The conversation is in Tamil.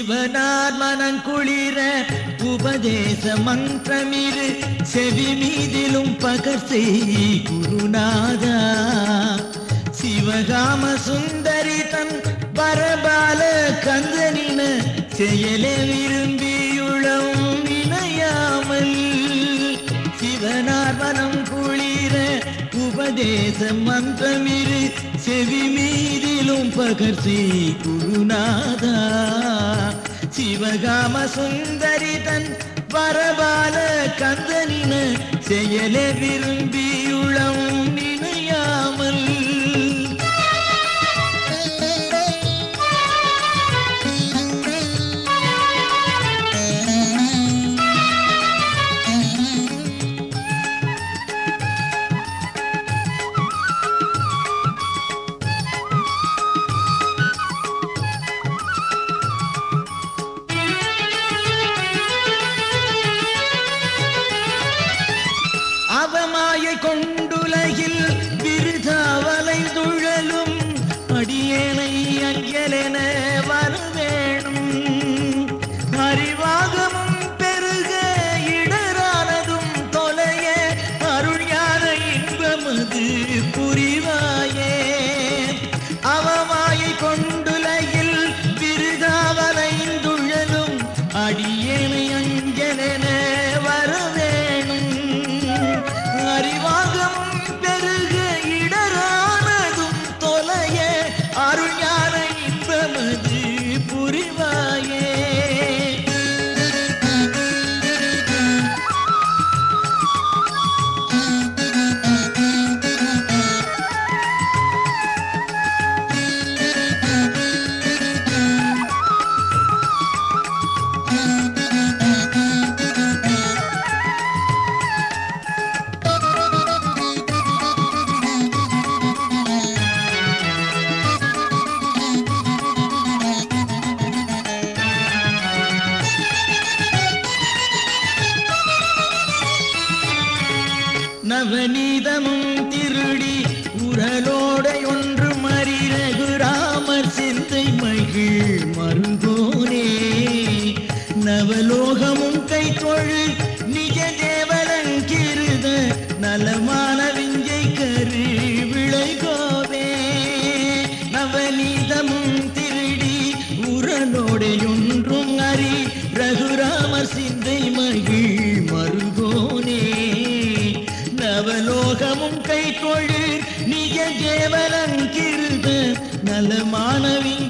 சிவனார் மனங்குளிர உபதேச மந்திரமிரு செவி மீதிலும் பகர் செய் குருநாதா. உபதேச மந்திரமிரு செவி மீதிலும் பகர்ச்சி குருநாதா. சிவகாம சுந்தரி தன் வரபால கந்தனின செயலே விரும்பியுளம். பாவமாயை கொண்டுலகில் விருதாவலை துழலும் அடியேனை அஞ்சலென வரவேணும் அறிவாகமும் பெருக இடரானதும் தொலைய அருள் அருள்ஞான இன்பமது புரி நவநீதமும் திருடி உரலோடை ஒன்று மறி ரகுராமர் சிந்தை மகிழ் மருகோனே நவலோகமும் கை தொழு நிஜ தேவலங்கிருத நலமான விஞ்சை கரு விளைகோவே. நவநீதமும் திருடி உரலோடையொன்றும் அறி ரகுராமர் சிந்தை மகிழ் நிஜ கேவலங்கிருத நல விஞ்சை